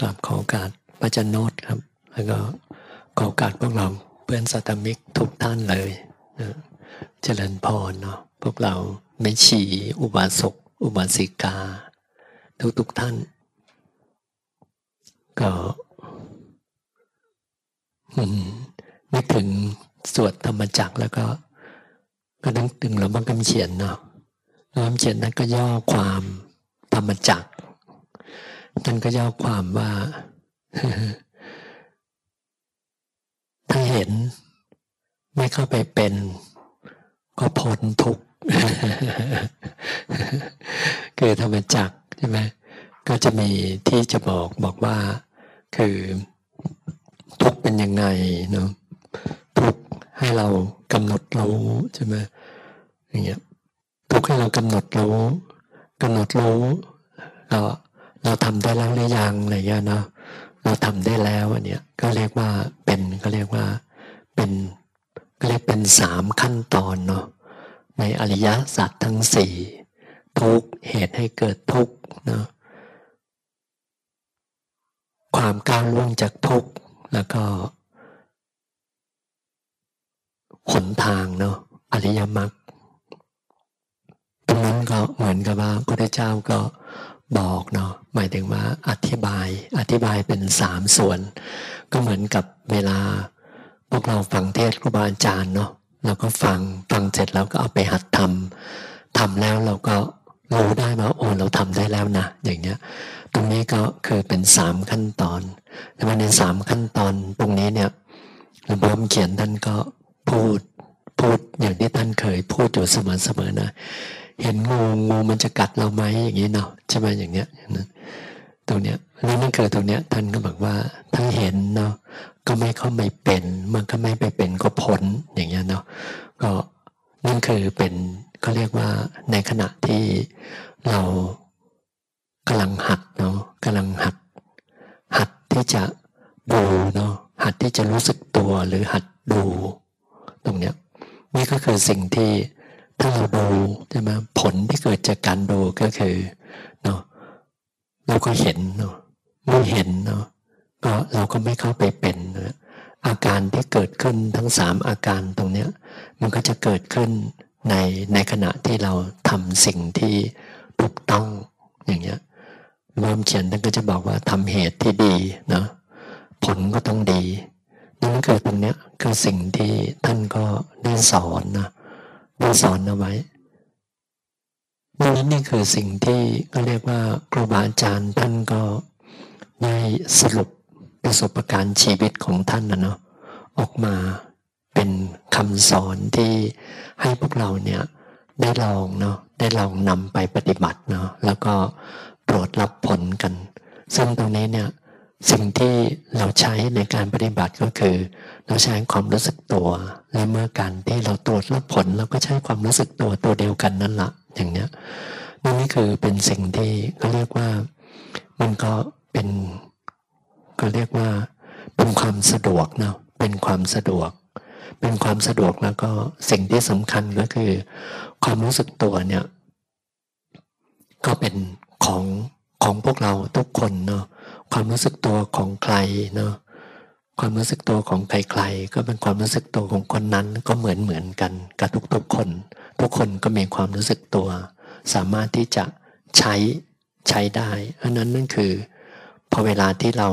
กลับขอกาสพระจันโนตครับ แล้วก็ขอกาสพวกเราเพื่อนสัตมิกทุกท่านเลยนะเจริญพรเนาะพวกเราไม่ชีอุบาสกอุบาสิกา ทุกทุกท่าน ก็นึกถึงสวดธรรมจักแล้วก็ ก็นึกถึงหลวงพ่อกำเขียนเนาะหลวงพ่อเขียนนั้นก็ย่อความธรรมจักร ท่านก็ย่อความว่า ถ้าเห็นไม่เข้าไปเป็น ก็พ้นทุกข์คือธรรมจักใช่ไหมก็จะมีที่จะบอกบอกว่า คือทุกเป็นยังไงเนาะทุกให้เรากำหนดรู้ใช่ไหมอย่างเงี้ยทุกให้เรากำหนดรู้กำหนดรู้เรา เราทำได้แล้วหรือยังอะไรเงี้ยเนาะเราทำได้แล้วอันเนี้ยก็เรียกว่าเป็นก็เรียกว่าเป็นก็เรียกเป็นสามขั้นตอนเนาะในอริยสัจทั้งสี่ทุกเหตุให้เกิดทุกเนาะความก้าวล่วงจากทุกแล้วก็หนทางเนาะอริยมรรคตรงนั้นก็เหมือนกับว่าพระเจ้าก็ บอกเนาะหมายถึงว่าอธิบายอธิบายเป็นสามส่วน ก็เหมือนกับเวลา พวกเราฟังเทศครูบาอาจารย์เนาะเราก็ฟังฟังเสร็จแล้วก็เอาไปหัดทำทำแล้วเราก็รู้ได้ว่าโอ้เราทำได้แล้วนะอย่างเงี้ย ตรงนี้ก็คือเป็นสามขั้นตอนแต่ในสามขั้นตอนตรงนี้เนี่ยหลวงพ่อเขียนท่านก็พูดพูดอย่างที่ท่านเคยพูดอยู่เสมอๆนะ เห็นงูงูมันจะกัดเราไหมอย่างนี้เนาะใช่ไหมอย่างเนี้ยตรงเนี้ยแล้วนั่นคือตรงเนี้ยท่านก็บอกว่า ถ้าเห็นเนาะก็ไม่เข้าไม่เป็นมันก็ไม่ไปเป็นก็พ้นอย่างเงี้ยเนาะก็นั่นคือเป็นก็เรียกว่าในขณะที่เรากำลังหัดเนาะกำลังหัด หัดที่จะดูเนาะหัดที่จะรู้สึกตัวหรือหัดดู ตรงเนี้ยนี่ก็คือสิ่งที่ ถ้าเราดูใช่ไหมผลที่เกิดจากการดูก็คือเนาะเราก็เห็นเนาะเมื่อเห็นเนาะก็เราก็ไม่เข้าไปเป็นนะอาการที่เกิดขึ้นทั้งสามอาการตรงเนี้ย มันก็จะเกิดขึ้นในในขณะที่เราทำสิ่งที่ถูกต้องอย่างเงี้ยเรวมเขียนท่านก็จะบอกว่าทำเหตุที่ดีเนาะผลก็ต้องดีนั่นก็คือตรงเนี้ยคือสิ่งที่ท่านก็ได้สอนนะ ได้สอนเอาไว้นี่นี่คือสิ่งที่ก็เรียกว่าครูบาอาจารย์ท่านก็ได้สรุปประสบการณ์ชีวิตของท่านนะเนาะออกมาเป็นคำสอนที่ให้พวกเราเนี่ยได้ลองเนาะได้ลองนำไปปฏิบัติเนาะแล้วก็โปรดรับผลกัน ซึ่งตรงนี้เนี่ย สิ่งที่เราใช้ในการปฏิบัติก็คือ เราใช้ความรู้สึกตัว และเมื่อการที่เราตรวจรับผลเราก็ใช้ความรู้สึกตัวตัวเดียวกันนั่นแหละอย่างเนี้ยนี่คือเป็นสิ่งที่เขาเรียกว่ามันก็เป็นก็เรียกว่าเป็นความสะดวกเนาะเป็นความสะดวก เป็นความสะดวกแล้วก็สิ่งที่สำคัญก็คือ ความรู้สึกตัวเนี่ย ก็เป็นของของพวกเราทุกคนเนาะ ความรู้สึกตัวของใครเนาะความรู้สึกตัวของใครๆ ก็เป็นความรู้สึกตัวของคนนั้นก็เหมือนเหมือนกันกับทุกๆคน ทุกคนก็มีความรู้สึกตัว สามารถที่จะใช้ใช้ได้อันนั้นนั่นคือพอเวลาที่เรา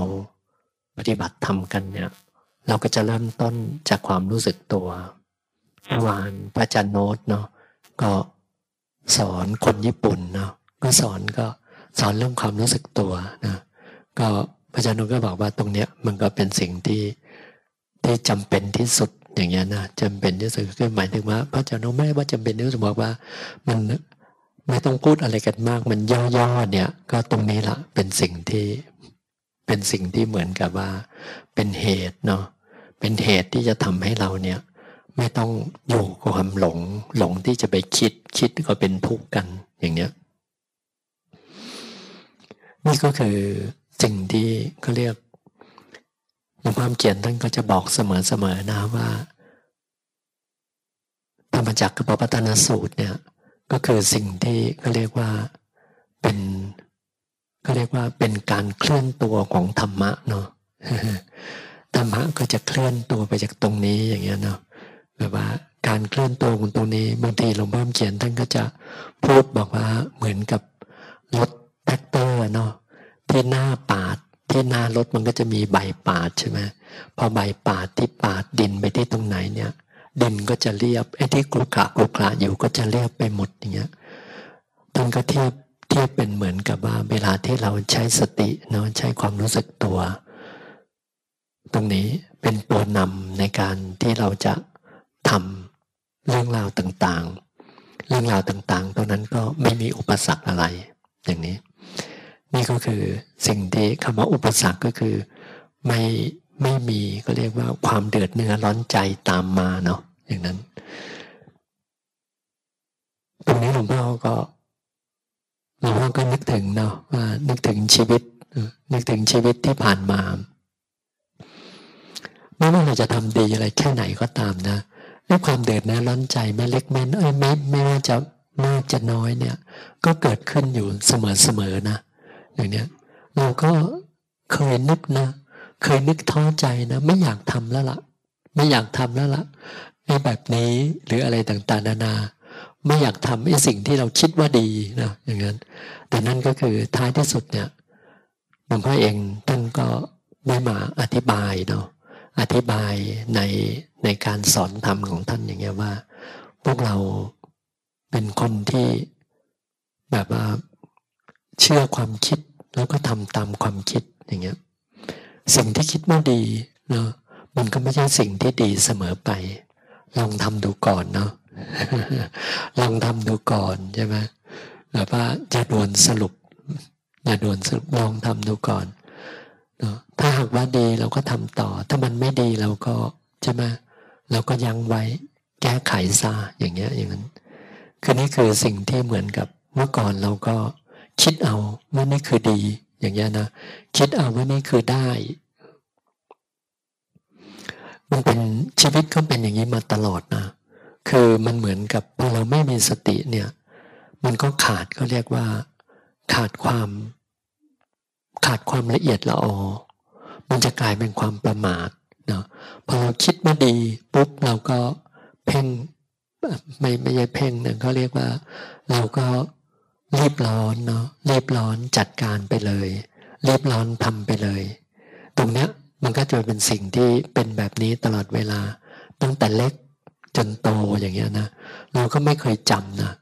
ปฏิบัติทำกันเนี่ยเราก็จะเริ่มต้นจากความรู้สึกตัวเมื่อวานพระอาจารย์โน้ตเนาะก็สอนคนญี่ปุ่นเนาะก็สอนก็สอนเรื่องความรู้สึกตัวนะ ก็พระอาจารย์โน้ตก็บอกว่าตรงเนี้ยมันก็เป็นสิ่งที่ที่จำเป็นที่สุดอย่างเงี้ยนะจำเป็นที่สุดคือหมายถึงว่า พระอาจารย์โน้ตไม่ว่าจำเป็นที่สุดบอกว่ามันไม่ต้องพูดอะไรกันมาก มันย่อๆเนี่ย ก็ตรงนี้ละเป็นสิ่งที่เป็นสิ่งที่เหมือนกับว่า เป็นเหตุเนาะเป็นเหตุที่จะทำให้เราเนี่ย ไม่ต้องอยู่กับความหลงหลงที่จะไปคิดคิดก็เป็นทุกข์กันอย่างเนี้ยนี่ก็คือ สิ่งที่เขาเรียกหลวงพ่อเขียนท่านก็จะบอกเสมอๆนะว่าธัมมจักกัปปวัตตนสูตรเนี่ยก็คือสิ่งที่เขาเรียกว่าเป็นเขาเรียกยกว่าเป็นการเคลื่อนตัวของธรรมะเนาะธรรมะก็จะเคลื่อนตัวไปจากตรงนี้อย่างเงี้ยเนาะแบบว่าการเคลื่อนตัวของตรงนี้บางทีหลวงพ่อเขียนท่านก็จะพูดบอกว่าเหมือนกับรถแทรกเตอร์เนาะ ที่หน้าปาดที่หน้ารถมันก็จะมีใบปาดใช่ไหมพอใบปาดที่ปาดดินไปที่ตรงไหนเนี่ย ดินก็จะเรียบไอ้ที่กรุกระกรุกระอยู่ก็จะเรียบไปหมดอย่างเงี้ยท่านก็เทียบเทียบเป็นเหมือนกับว่าเวลาที่เราใช้สติเนาะใช้ความรู้สึกตัว ตรงนี้เป็นตัวนำในการที่เราจะทำเรื่องราวต่างๆ เรื่องราวต่างๆตรงนั้นก็ไม่มีอุปสรรคอะไรอย่างนี้ นี่ก็คือสิ่งที่คำว่าอุปสรรคก็คือไม่ไม่มีก็เรียกว่าความเดือดเนื้อร้อนใจตามมาเนาะอย่างนั้น ตรงนี้หลวงพ่อก็หลวงพ่อก็นึกถึงเนาะว่านึกถึงชีวิตนึกถึงชีวิตที่ผ่านมาไม่ว่าเราจะทำดีอะไรแค่ไหนก็ตามนะด้วยความเดือดเนะร้อนใจแม่เล็กแม่น้อยไม่ไม่ว่าจะมากจะน้อยเนี่ย ก็เกิดขึ้นอยู่เสมอๆนะ อย่างเนี้ยเราก็เคยนึกนะ เคยนึกท้อใจนะ ไม่อยากทำแล้วละ่ะ ไม่อยากทำแล้วละ่ะไอ้แบบนี้หรืออะไรต่างๆ นานา ไม่อยากทำไอ้สิ่งที่เราคิดว่าดีนะอย่างนั้น แต่นั่นก็คือท้ายที่สุดเนี่ยหลวงพ่อเองท่านก็ได้มาอธิบายเนาะอธิบายในในการสอนธรรมของท่านอย่างเงี้ยว่า พวกเราเป็นคนที่แบบว่า เชื่อความคิดแล้วก็ทำตามความคิดอย่างเงี้ยสิ่งที่คิดว่าดีเนาะมันก็ไม่ใช่สิ่งที่ดีเสมอไป ลองทำดูก่อนเนาะลองทำดูก่อนใช่ไหมแบบว่าจะด่วนสรุปอย่าด่วนสรุปลองทำดูก่อนเนาะถ้าหากว่าดีเราก็ทำต่อ ถ้ามันไม่ดีเราก็ใช่ไหมเราก็ยังไว้แก้ไขซาอย่างเงี้ยอย่างนั้นคือนี่คือสิ่งที่เหมือนกับเมื่อก่อนเราก็ คิดเอาว่านี่คือดี อย่างเงี้ยนะคิดเอาว่านี่คือได้ มันเป็นชีวิตก็เป็นอย่างนี้มาตลอดนะคือมันเหมือนกับพอเราไม่มีสติเนี่ย มันก็ขาดก็เรียกว่า ขาดความ ขาดความละเอียดละออมันจะกลายเป็นความประมาทเนาะพอเราคิดมาดีปุ๊บเราก็เพ่งไม่ไม่ใช่เพ่งหนึ่งเขาเรียกว่า เราก็ รีบร้อนเนาะรีบร้อนจัดการไปเลยรีบร้อนทำไปเลย ตรงเนี้ยมันก็จะเป็นสิ่งที่เป็นแบบนี้ตลอดเวลา ตั้งแต่เล็กจนโตอย่างเงี้ยนะเราก็ไม่เคยจำนะ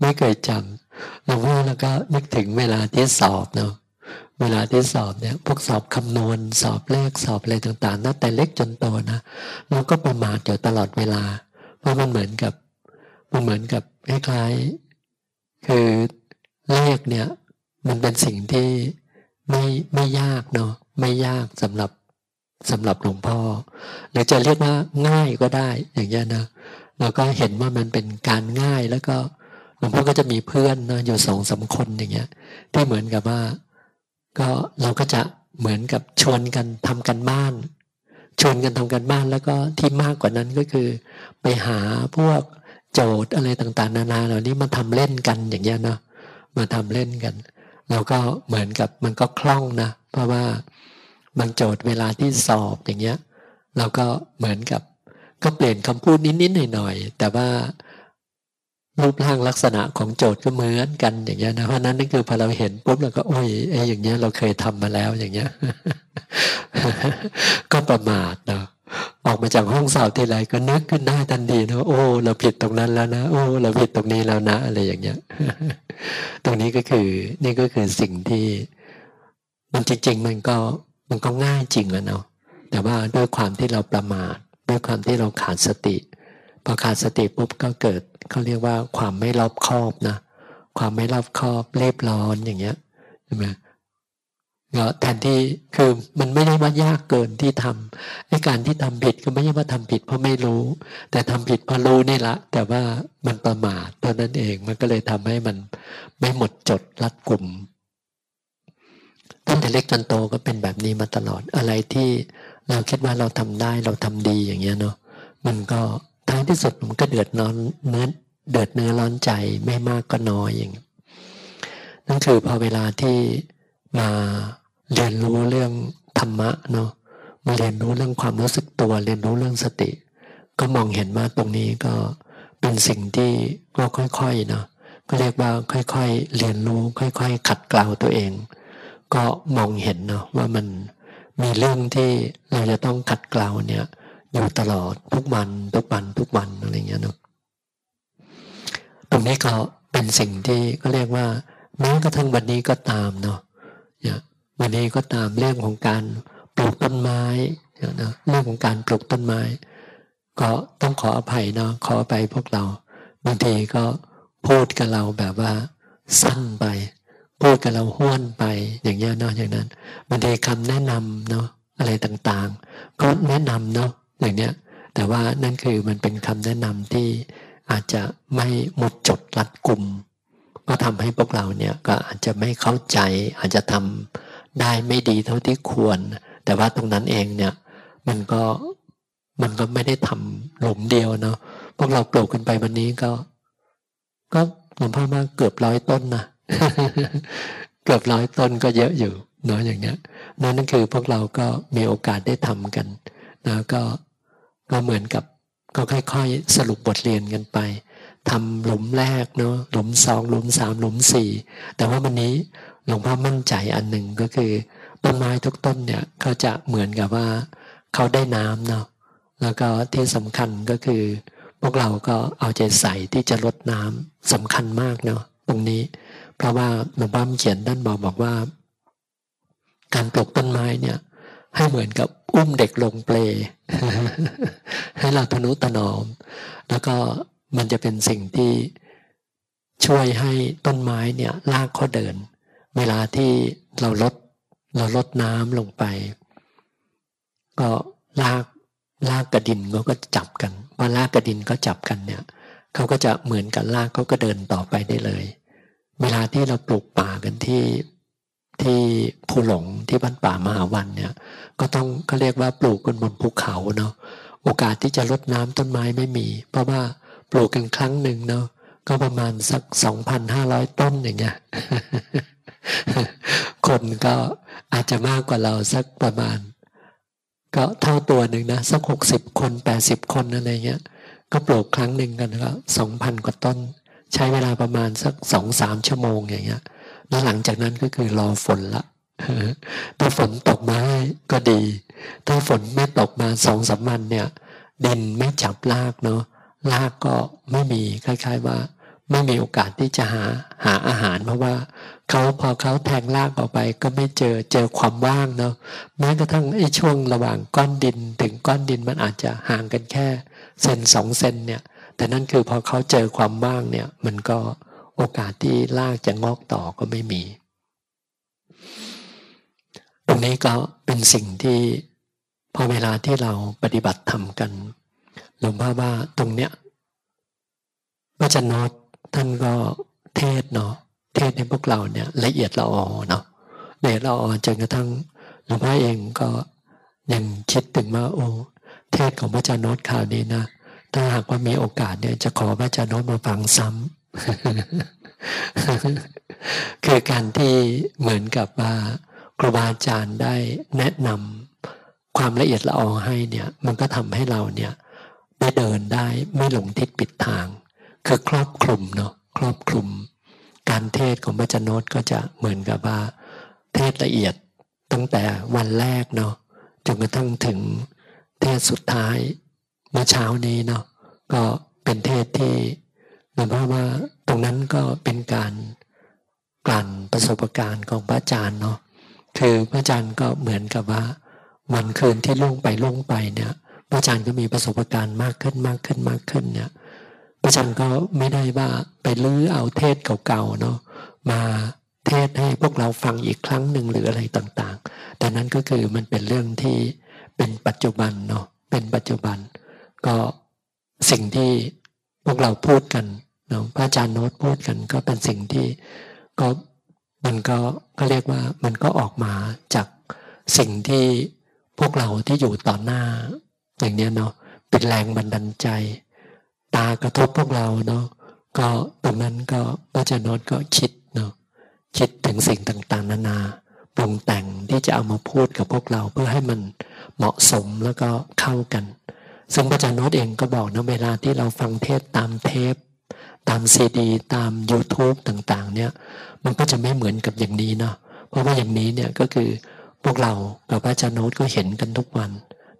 ไม่เคยจำเราว่าเราก็นึกถึงเวลาที่สอบเนาะเวลาที่สอบเนี่ยพวกสอบคำนวณสอบเลขสอบอะไรต่างๆนะแต่เล็กจนโตนะเราก็ประมาทอยู่ตลอดเวลา เพราะมันเหมือนกับมันเหมือนกับคล้ายๆ คือเลขเนี่ยมันเป็นสิ่งที่ไม่ไม่ยากเนาะไม่ยากสำหรับสำหรับหลวงพ่อ หรือจะเรียกว่าง่ายก็ได้อย่างเงี้ยนะเราก็เห็นว่ามันเป็นการง่ายแล้วก็หลวงพ่อก็จะมีเพื่อนนะอยู่สองสาคนอย่างเงี้ยที่เหมือนกับว่า ก็เราก็จะเหมือนกับชวนกันทำกันบ้าน ชวนกันทำกันบ้านแล้วก็ที่มากกว่านั้นก็คือ ไปหาพวก โจทย์อะไรต่างๆ นานาเหล่านี้มาทำเล่นกันอย่างเงี้ยเนาะมาทำเล่นกันเราก็เหมือนกับมันก็คล่องนะ เพราะว่าบางโจทย์เวลาที่สอบอย่างเงี้ย เราก็เหมือนกับ ก็เปลี่ยนคำพูดนิดๆหน่อยๆแต่ว่ารูปร่างลักษณะของโจทย์ก็เหมือนกันอย่างเงี้ยนะเพราะนั้นนั่นคือพอเราเห็นปุ๊บเราก็โอ้ยไอ้อย่างเงี้ยเราเคยทำมาแล้วอย่างเงี้ย ก็ประมาทเนาะ ออกมาจากห้องสอบทีไรก็นึกขึ้นได้ทันทีนะโอ้ เราผิดตรงนั้นแล้วนะโอ้เราผิดตรงนี้แล้วนะ อะไรอย่างเงี้ย ตรงนี้ก็คือ นี่ก็คือสิ่งที่ มันจริง ๆ มันก็มันก็ง่ายจริงอะเนาะแต่ว่าด้วยความที่เราประมาทด้วยความที่เราขาดสติพอขาดสติปุ๊บก็เกิดเขาเรียกว่าความไม่รอบคอบนะ ความไม่รอบคอบเรียบร้อนอย่างเงี้ยใช่ไหม ก็แทนที่คือมันไม่ได้ว่ายากเกินที่ทำไอ้การที่ทำผิดก็ไม่ใช่ว่าทำผิดเพราะไม่รู้ แต่ทำผิดเพราะรู้นี่ละ แต่ว่ามันประมาทเท่านั้นเองมันก็เลยทำให้มันไม่หมดจดรัดกลุ่มตั้งแต่เล็กจนโตก็เป็นแบบนี้มาตลอดอะไรที่เราคิดว่าเราทำได้เราทำดีอย่างเงี้ยเนาะมันก็ท้ายที่สุดมันก็เดือดร้อนเนื้อเดือดเนื้อร้อนใจไม่มากก็น้อยอย่างนั่นคือพอเวลาที่มา เรียนรู้เรื่องธรรมะเนาะมาเรียนรู้เรื่องความรู้สึกตัว เรียนรู้เรื่องสติ ก็มองเห็นว่าตรงนี้ก็เป็นสิ่งที่ก็ค่อยๆเนาะก็เรียกว่าค่อยๆ เรียนรู้ ค่อยๆ ขัดเกลาตัวเอง ก็มองเห็นเนาะว่ามันมีเรื่องที่เราจะต้องขัดเกลาเนี่ยอยู่ตลอดทุกวันทุกวันทุกวันอะไรเงี้ยเนาะตรงนี้ก็เป็นสิ่งที่ก็เรียกว่าแม้กระทั่งวันนี้ก็ตามเนาะเนี่ย วันนี้ก็ตามเรื่องของการปลูกต้นไม้นะเรื่องของการปลูกต้นไม้ ก็ต้องขออภัยเนาะขอไปพวกเราบางทีก็พูดกับเราแบบว่า สั้นไป พูดกับเราห้วนไปอย่างเงี้ยเนาะอย่างนั้นบางทีคำแนะนำเนาะอะไรต่างๆ ก็แนะนำเนาะอย่างเนี้ยแต่ว่านั่นคือมันเป็นคำแนะนำที่อาจจะไม่หมดจดรัดกลุ่มก็ทำให้พวกเราเนี่ยก็อาจจะไม่เข้าใจอาจจะทำ ได้ไม่ดีเท่าที่ควร แต่ว่าตรงนั้นเองเนี่ย มันก็มันก็ไม่ได้ทำหลุมเดียวเนาะพวกเราปลูกกันไปวันนี้ก็ ก็หลวงพ่อมาเกือบร้อยต้นนะเกือบร้อยต้นก็เยอะอยู่เนาะอย่างเงี้ยนั่นคือพวกเราก็มีโอกาสได้ทำกันนะก็ก็เหมือนกับก็ค่อย ๆ สรุปบทเรียนกันไปทำหลุมแรกเนาะหลุมสองหลุมสามหลุมสี่แต่ว่าวันนี้ หลวงพ่อมั่นใจอันหนึ่งก็คือต้นไม้ทุกต้นเนี่ยเขาจะเหมือนกับว่าเขาได้น้ำเนาะแล้วก็ที่สำคัญก็คือ พวกเราก็เอาใจใส่ที่จะลดน้ำสำคัญมากเนาะตรงนี้ เพราะว่าหลวงพ่อเขียนด้านบอกบอกว่า การปลูกต้นไม้เนี่ย ให้เหมือนกับอุ้มเด็กลงเปล ให้เราทนุถนอม แล้วก็มันจะเป็นสิ่งที่ช่วยให้ต้นไม้เนี่ยลากเขาเดิน เวลาที่เราลดเราลดน้ำลงไป ก็ลากลากกระดินเขาก็จับกันพอลากกระดินก็จับกันเนี่ยเขาก็จะเหมือนกันลากเขาก็เดินต่อไปได้เลย เวลาที่เราปลูกป่ากันที่ที่ภูหลงที่บ้านป่ามหาวันเนี่ย ก็ต้องก็เรียกว่าปลูกกันบนภูเขาเนาะโอกาสที่จะลดน้ำต้นไม้ไม่มี เพราะว่าปลูกกันครั้งหนึ่งเนาะก็ประมาณสักสองพันห้าร้อยต้นอย่างเงี้ย คนก็อาจจะมากกว่าเราสักประมาณ ก็เท่าตัวหนึ่งนะ สักหกสิบคนแปดสิบคนอะไรเงี้ย ก็ปลูกครั้งหนึ่งกันก็สองพันกว่าต้น ใช้เวลาประมาณสักสองสามชั่วโมงอย่างเงี้ย แล้วหลังจากนั้นก็คือรอฝนละถ้าฝนตกมาก็ดี ถ้าฝนไม่ตกมาสองสามวันเนี่ย ดินไม่จับลากเนาะลากก็ไม่มีคล้าย ๆว่า ไม่มีโอกาสที่จะหาหาอาหาร เพราะว่าเขาพอเขาแทงลากออกไปก็ไม่เจอเจอความว่างเนาะแม้กระทั่งไอ้ช่วงระหว่างก้อนดิน ถึงก้อนดินมันอาจจะห่างกันแค่เซนสองเซนเนี่ย แต่นั่นคือพอเขาเจอความว่างเนี่ย มันก็โอกาสที่ลากจะงอกต่อก็ไม่มี ตรงนี้ก็เป็นสิ่งที่พอเวลาที่เราปฏิบัติทำกันหลวงพ่อว่าตรงเนี้ยพระจันนอต ท่านก็เทศเนาะเทศให้พวกเราเนี่ยละเอียดละออเนาะละเอียดละออจนกระทั่งหลวงพ่อเองก็ยังคิดถึงว่าโอ้เทศของพระจันนอตข่าวนี้นะถ้าหากว่ามีโอกาสเนี่ยจะขอพระจันนอตมาฟังซ้ำคือการที่เหมือนกับว่าครูบาอาจารย์ได้แนะนำความละเอียดละออให้เนี่ยมันก็ทำให้เราเนี่ยไม่เดินได้ไม่หลงทิศปิดทาง คือครอบคลุมเนาะครอบคลุม การเทศของพระจนตก็จะเหมือนกับว่า เทศละเอียดตั้งแต่วันแรกเนาะจนกระทั่งถึงเทศสุดท้ายเมื่อเช้านี้เนาะก็เป็นเทศที่หลวงพ่อว่าตรงนั้นก็เป็นการกลั่นประสบการณ์ของพระอาจารย์เนาะคือพระอาจารย์ก็เหมือนกับว่าวันคืนที่ล่วงไปล่วงไปเนี่ยพระอาจารย์ก็มีประสบการณ์มากขึ้นมากขึ้นมากขึ้นเนี่ย พระอาจารย์ก็ไม่ได้ว่าไปลื้อเอาเทศเก่าๆเนาะมาเทศให้พวกเราฟังอีกครั้งหนึ่งหรืออะไรต่างๆ แต่นั้นก็คือมันเป็นเรื่องที่เป็นปัจจุบันเนาะเป็นปัจจุบัน ก็สิ่งที่พวกเราพูดกันเนาะพระอาจารย์โน้ตพูดกัน ก็เป็นสิ่งที่ก็มันก็ก็เรียกว่ามันก็ออกมาจากสิ่งที่พวกเราที่อยู่ต่อหน้าอย่างนี้เนาะเป็นแรงบันดาลใจ ตากระทบพวกเราเนาะก็ตรงนั้นก็พระเจ้านนก็คิดเนาะคิดถึงสิ่งต่างๆ นานาปรุงแต่งที่จะเอามาพูดกับพวกเราเพื่อให้มันเหมาะสมแล้วก็เข้ากัน ซึ่งพระอาจารย์นเองก็บอกนะเวลาที่เราฟังเทศตามเทป ตามซีดี ตาม YouTube ต่างๆ เนี่ย มันก็จะไม่เหมือนกับอย่างนี้เนาะเพราะว่าอย่างนี้เนี่ยก็คือพวกเรากับพระอาจารย์โนตก็เห็นกันทุกวัน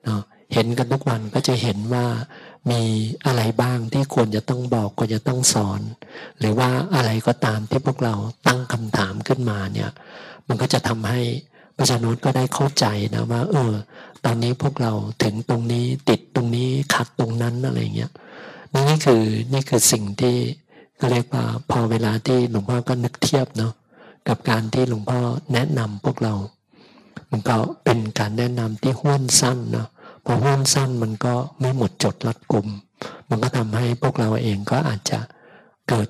เนาะเห็นกันทุกวันก็จะเห็นว่า มีอะไรบ้างที่ควรจะต้องบอกควรจะต้องสอน หรือว่าอะไรก็ตามที่พวกเราตั้งคำถามขึ้นมาเนี่ย มันก็จะทำให้ประชานุษก็ได้เข้าใจนะว่า เออ ตอนนี้พวกเราถึงตรงนี้ติดตรงนี้ขัดตรงนั้นอะไรเงี้ยนี่คือนี่คือสิ่งที่ก็เรียกว่าพอเวลาที่หลวงพ่อก็นึกเทียบเนาะกับการที่หลวงพ่อแนะนำพวกเรา มันก็เป็นการแนะนำที่ห้วนสั้นเนาะ พอห้นสั้นมันก็ไม่หมดจดรัดกลุ่ม มันก็ทำให้พวกเราเองก็อาจจะเกิด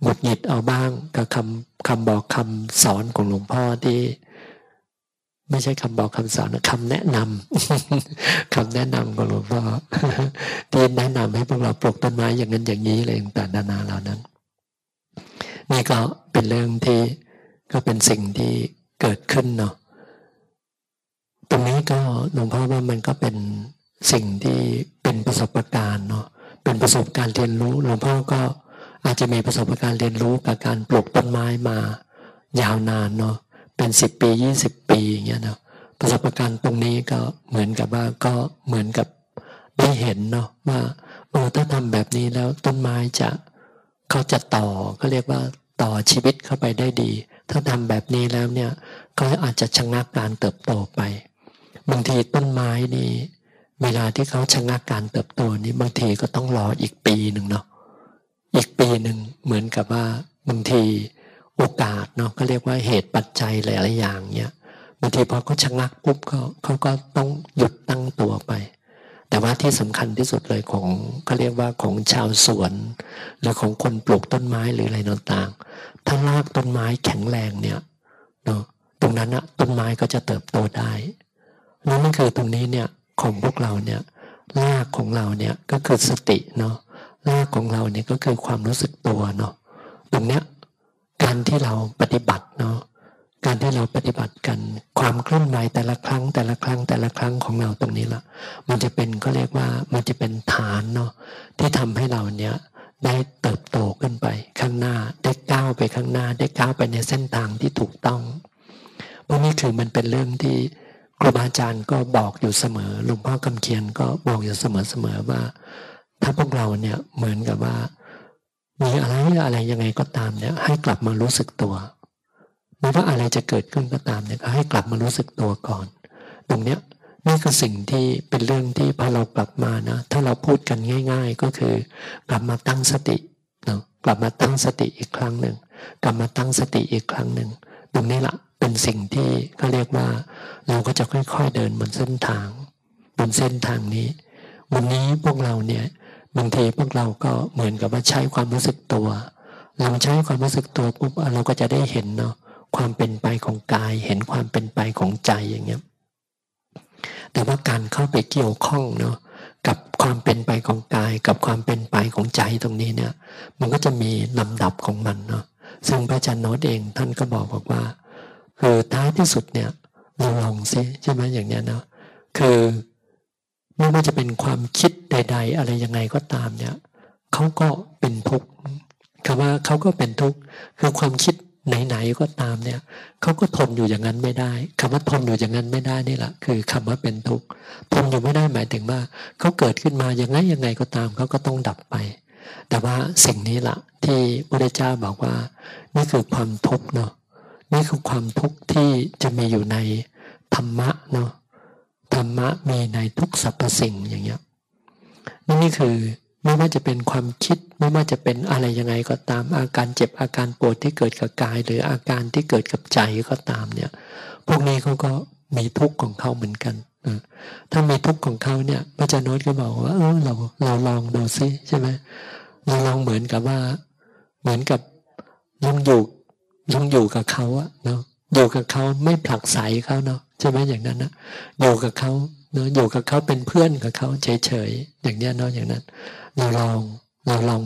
หงุดหงิดเอาบ้างกับคำคำบอกคำสอนของหลวงพ่อที่ไม่ใช่คำบอกคำสอนนะคำแนะนำคำแนะนำของหลวงพ่อที่แนะนำให้พวกเราปลูกต้นไม้อย่างนั้นอย่างนี้อะไรต่างๆนานาเหล่านั้น นี่ก็เป็นเรื่องที่ก็เป็นสิ่งที่เกิดขึ้นเนาะ ตรงนี้ก็หลวงพ่อว่ามันก็เป็นสิ่งที่เป็นประสบการณ์เนาะเป็นประสบการณ์เรียนรู้หลวงพ่อก็อาจจะมีประสบการณ์เรียนรู้กับการปลูกต้นไม้มา ยาวนานเนาะเป็นสิบปียี่สิบปีอย่างเงี้ยเนาะประสบการณ์ตรงนี้ก็เหมือนกับว่าก็เหมือนกับได้เห็นเนาะว่าเออถ้าทำแบบนี้แล้วต้นไม้จะเขาจะต่อก็เรียกว่าต่อชีวิตเข้าไปได้ดี ถ้าทำแบบนี้แล้วเนี่ยก็อาจจะชะงักการเติบโตไป บางทีต้นไม้นี่เวลาที่เขาชะงักการเติบโตนี้บางทีก็ต้องรออีกปีหนึ่งเนาะอีกปีหนึ่งเหมือนกับว่าบางทีโอกาสเนาะก็เรียกว่าเหตุปัจจัยหลายๆอย่างเนี่ยบางทีพอเขาชะงักปุ๊บเขาเขาก็ต้องหยุดตั้งตัวไป แต่ว่าที่สำคัญที่สุดเลยของก็เรียกว่าของชาวสวน หรือของคนปลูกต้นไม้หรืออะไรต่างๆถ้ารากต้นไม้แข็งแรงเนี่ยเนาะตรงนั้นอะต้นไม้ก็จะเติบโตได้ นั่นคือตรงนี้เนี่ยของพวกเราเนี่ยรากของเราเนี่ยก็คือสติเนาะรากของเราเนี่ยก็คือความรู้สึกตัวเนาะตรงเนี้ยการที่เราปฏิบัติเนาะการที่เราปฏิบัติกันความเคลื่อนไหวแต่ละครั้งแต่ละครั้งแต่ละครั้งของเราตรงนี้ละมันจะเป็นก็เรียกว่ามันจะเป็นฐานเนาะที่ทำให้เราเนี่ยได้เติบโตขึ้นไปข้างหน้าได้ก้าวไปข้างหน้าได้ก้าวไปในเส้นทางที่ถูกต้องเพราะนี่คือมันเป็นเรื่องที่ ครูบาอาจารย์ก็บอกอยู่เสมอหลวงพ่อคำเขียนก็บอกอยู่เสมอๆว่า ถ้าพวกเราเนี่ยเหมือนกับว่า มีอะไรอะไรยังไงก็ตามเนี่ย ให้กลับมารู้สึกตัวไม่ว่าอะไรจะเกิดขึ้นก็ตามเนี่ยก็ให้กลับมารู้สึกตัวก่อน ตรงเนี้ยนี่คือสิ่งที่เป็นเรื่องที่พอเรากลับมานะถ้าเราพูดกันง่าย ๆ ก็คือกลับมาตั้งสติเนาะกลับมาตั้งสติอีกครั้งหนึ่งกลับมาตั้งสติอีกครั้งหนึ่งตรงนี้ละ เป็นสิ่งที่เขาเรียกว่า เราก็จะค่อยๆเดินบนเส้นทาง บนเส้นทางนี้ วันนี้พวกเราเนี่ยบางทีพวกเราก็เหมือนกับว่าใช้ความรู้สึกตัว เราใช้ความรู้สึกตัวปุ๊บเราก็จะได้เห็นเนาะความเป็นไปของกาย เห็นความเป็นไปของใจอย่างเงี้ยแต่ว่าการเข้าไปเกี่ยวข้องเนาะกับความเป็นไปของกาย กับความเป็นไปของใจตรงนี้เนี่ย มันก็จะมีลำดับของมันเนาะซึ่งพระอาจารย์โนตเองท่านก็บอกบอกว่า คือท้ายที่สุดเนี่ยเราลองซิใช่ไหมอย่างเนี้ยนะคือไม่ว่าจะเป็นความคิดใด ๆ อะไรยังไงก็ตามเนี่ยเขาก็เป็นทุกข์คำว่าเขาก็เป็นทุกข์คือความคิดไหนๆก็ตามเนี่ยเขาก็ทนอยู่อย่างนั้นไม่ได้คำว่าทนอยู่อย่างนั้นไม่ได้นี่แหละคือคำว่าเป็นทุกข์ทนอยู่ไม่ได้หมายถึงว่าเขาเกิดขึ้นมายังไงยังไงก็ตามเขาก็ต้องดับไป แต่ว่าสิ่งนี้ละที่พระเจ้าบอกว่า นี่คือความทุกข์เนาะ นี่คือความทุกข์ที่จะมีอยู่ในธรรมะเนาะธรรมะมีในทุกสรรพสิ่งอย่างเงี้ยนี่คือไม่ว่าจะเป็นความคิดไม่ว่าจะเป็นอะไรยังไงก็ตามอาการเจ็บอาการปวดที่เกิดกับกาย หรืออาการที่เกิดกับใจก็ตามเนี่ย พวกนี้เขาก็มีทุกข์ของเขาเหมือนกันถ้ามีทุกข์ของเขาเนี่ยพระอาจารย์โน้ตก็บอกว่าเออเราเราลองดูซิใช่ไหมเราลองเหมือนกับว่า เหมือนกับลองอยู่ ลองอยู่กับเขาอะเนาะอยู่กับเขาไม่ผลักไสเขาเนาะใช่ไหมอย่างนั้นนะอยู่กับเขาเนาะอยู่กับเขาเป็นเพื่อนกับเขาเฉยๆอย่างเนี้ยเนาะอย่างนั้น เราลองเราลอง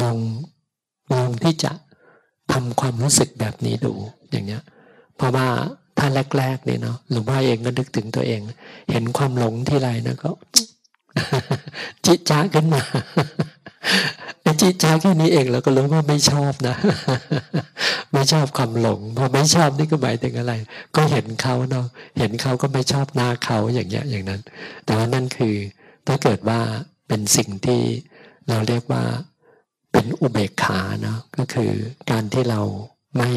ลองลองที่จะทำความรู้สึกแบบนี้ดูอย่างเนี้ย เพราะว่าถ้าแรกๆเนี่ยเนาะหลวงพ่อเองก็นึกถึงตัวเอง เห็นความหลงที่ไรนะก็จิจ้าขึ้นมา จิจ้าแค่นี้เองเราก็รู้ว่าไม่ชอบนะ ไม่ชอบความหลงพอไม่ชอบนี่ก็หมายถึงอะไร ก็เห็นเขาเนาะเห็นเขาก็ไม่ชอบหน้าเขาอย่างเงี้ยอย่างนั้น แต่ว่านั่นคือถ้าเกิดว่าเป็นสิ่งที่เราเรียกว่าเป็นอุเบกขาเนาะก็คือการที่เราไม่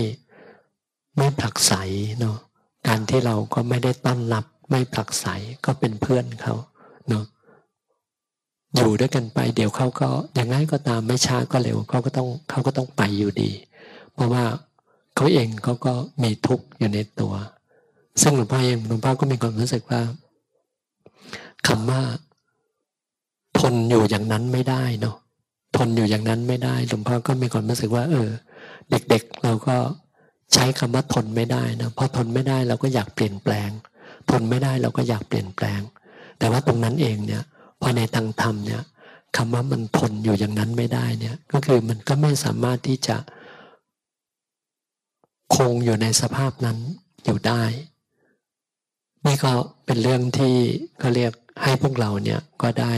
ไม่ผลักไสเนาะการที่เราก็ไม่ได้ต้อนรับไม่ผลักไสก็เป็นเพื่อนเขาเนาะ อยู่ด้วยกันไป เดี๋ยวเขาก็อย่างไรก็ตามไม่ช้าก็เร็วเขาก็ต้องเขาก็ต้องไปอยู่ดี เพราะว่าเขาเองเขาก็มีทุกข์อยู่ในตัว ซึ่งหลวงพ่อเองหลวงพ่อก็มีความรู้สึกว่าคำว่า ทนอยู่อย่างนั้นไม่ได้เนาะทนอยู่อย่างนั้นไม่ได้หลวงพ่อก็มีความรู้สึกว่า เออ เด็กๆเราก็ใช้คำว่าทนไม่ได้นะพอทนไม่ได้เราก็อยากเปลี่ยนแปลง ทนไม่ได้เราก็อยากเปลี่ยนแปลง แต่ว่าตรงนั้นเองเนี่ย พอในทางธรรมเนี่ยคำว่ามันทนอยู่อย่างนั้นไม่ได้เนี่ย ก็คือมันก็ไม่สามารถที่จะคงอยู่ในสภาพนั้นอยู่ได้ นี่ก็เป็นเรื่องที่เขาเรียกให้พวกเราเนี่ยก็ได้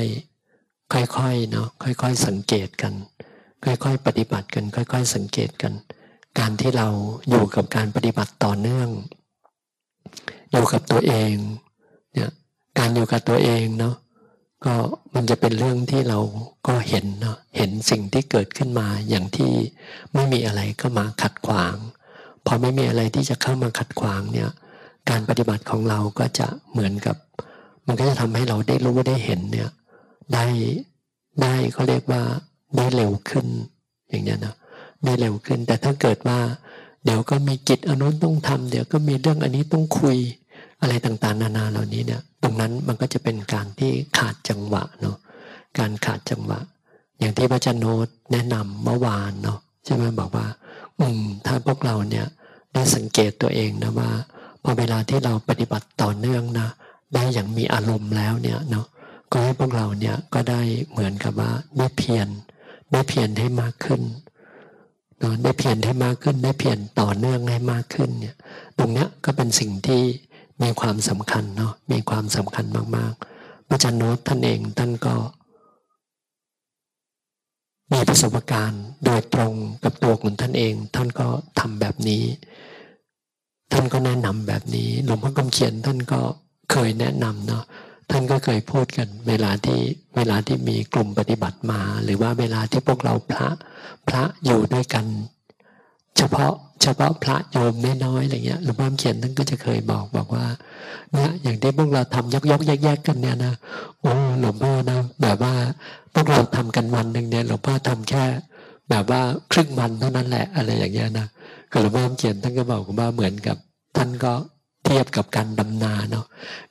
ค่อยๆเนาะค่อย ๆ สังเกตกัน ค่อย ๆ ปฏิบัติกัน ค่อย ๆ สังเกตกัน การที่เราอยู่กับการปฏิบัติต่อเนื่อง อยู่กับตัวเองเนี่ยการอยู่กับตัวเองเนาะ ก็มันจะเป็นเรื่องที่เราก็เห็นเนาะเห็นสิ่งที่เกิดขึ้นมาอย่างที่ไม่มีอะไรเข้ามาขัดขวาง พอไม่มีอะไรที่จะเข้ามาขัดขวางเนี่ยการปฏิบัติของเราก็จะเหมือนกับ มันก็จะทำให้เราได้รู้ได้เห็นเนี่ยได้ได้เขาเรียกว่าได้เร็วขึ้นอย่างเนี้ยนะได้เร็วขึ้น แต่ถ้าเกิดว่าเดี๋ยวก็มีกิจอนุนต้องทำเดี๋ยวก็มีเรื่องอันนี้ต้องคุยอะไรต่างๆ นานาเหล่านี้เนี่ย ตรงนั้นมันก็จะเป็นการที่ขาดจังหวะเนาะการขาดจังหวะ อย่างที่พระจันโนตแนะนำเมื่อวานเนาะใช่ไหมบอกว่า อืมถ้าพวกเราเนี่ยได้สังเกตตัวเองนะว่าพอเวลาที่เราปฏิบัติต่อเนื่องนะได้อย่างมีอารมณ์แล้วเนี่ยเนาะก็ให้พวกเราเนี่ยก็ได้เหมือนกับว่าได้เพียรได้เพียรให้มากขึ้นเนาะได้เพียรให้มากขึ้นได้เพียรต่อเนื่องให้มากขึ้นเนี่ย ตรงเนี้ยก็เป็นสิ่งที่ มีความสำคัญเนาะมีความสำคัญมากๆพระจันโนตท่านเองท่านก็ มีประสบการณ์โดยตรงกับตัวของท่านเอง ท่านก็ทำแบบนี้ ท่านก็แนะนำแบบนี้หลวงพ่อกำเขียนท่านก็เคยแนะนำเนาะท่านก็เคยพูดกัน เวลาที่เวลาที่มีกลุ่มปฏิบัติมา หรือว่าเวลาที่พวกเราพระพระอยู่ด้วยกัน เฉพาะเฉพาะพระโยมน้อยๆอะไรเงี้ยหลวงพ่อเขียนท่านก็จะเคยบอกบอกว่าเนี่ยอย่างที่พวกเราทำยกยกแยกๆกันเนี่ยนะโอ้หลวงพ่อนะแบบว่าพวกเราทำกันวันหนึ่งเนี่ยหลวงพ่อทำแค่ แบบว่าครึ่งวันเท่านั้นแหละอะไรอย่างเงี้ยนะก็หลวงพ่อเขียนท่านก็บอกว่าเหมือนกับท่านก็เทียบกับการดำนาเนาะ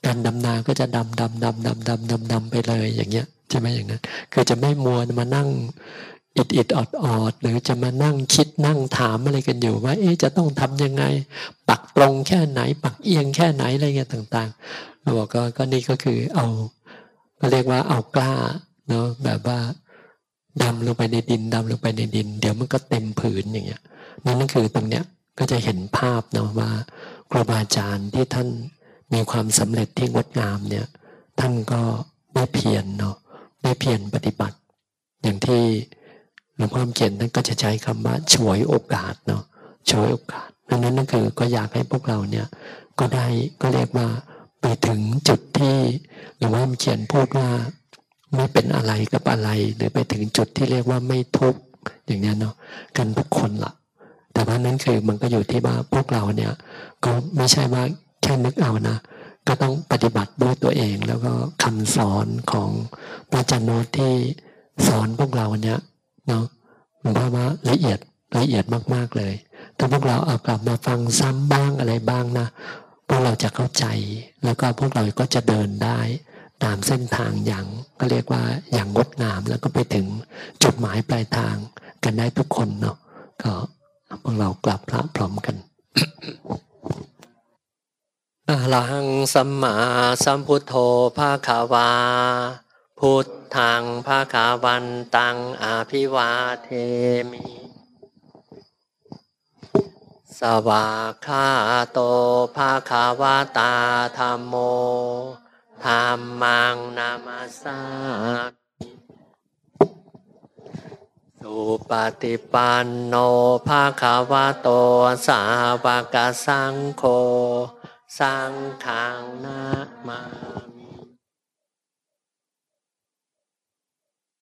การดำนาก็จะดำดำดำดำดำดำดำไปเลยอย่างเงี้ยใช่ไหมอย่างนั้น คือจะไม่มัวมานั่ง อิดอิดออดออดหรือจะมานั่งคิดนั่งถามอะไรกันอยู่ว่า เอ๊ะจะต้องทํำยังไง ปักตรงแค่ไหน ปักเอียงแค่ไหนอะไรเงี้ยต่างๆเราบอกก็ก็นี่ก็คือเอาก็เรียกว่าเอากล้าเนาะแบบว่าดำลงไปในดินดำลงไปในดิน เดี๋ยวมันก็เต็มผืนอย่างเงี้ยนั่นก็คือตรงเนี้ยก็จะเห็นภาพเนาะว่าครูบาอาจารย์ที่ท่านมีความสำเร็จที่งดงามเนี่ยท่านก็ได้เพียรเนาะได้เพียรปฏิบัติ อย่างที่ หลวงพ่อเขียนท่านก็จะใช้คำว่าช่วยโอกาสเนาะช่วยโอกาสดังนั้นนั่นคือก็อยากให้พวกเราเนี่ยก็ได้ก็เรียกว่าไปถึงจุดที่หลวงพ่อเขียนพูดว่าไม่เป็นอะไรกับอะไร หรือไปถึงจุดที่เรียกว่าไม่ทุกข์อย่างนี้เนาะกันทุกคนละ่ะ แต่ว่านั้นคือมันก็อยู่ที่ว่าพวกเราเนี่ยก็ไม่ใช่ว่าแค่นึกเอานะก็ต้องปฏิบัติด้วยตัวเอง แล้วก็คำสอนของพระจันโนที่สอนพวกเราเนี่ย เนาะผมว่าว่าละเอียดละเอียดมากๆเลย ถ้าพวกเราเอากลับมาฟังซ้ำบ้างอะไรบ้างนะพวกเราจะเข้าใจ แล้วก็พวกเราก็จะเดินได้ ตามเส้นทางอย่างก็เรียกว่าอย่างงดงามแล้วก็ไปถึงจุดหมายปลายทางกันได้ทุกคนเนาะก็พวกเรากลับพระพร้อมกันอะลังสัมมาสัมพุทโธภาคาวา พุทธังภาคาวันตังอาภิวาเทมิ สวากขาโตภาคาวาตาธรรมโมธรรมังนามาสามสุปฏิปันโนภาคาวะโตสาวกสังโฆสังฆังนามา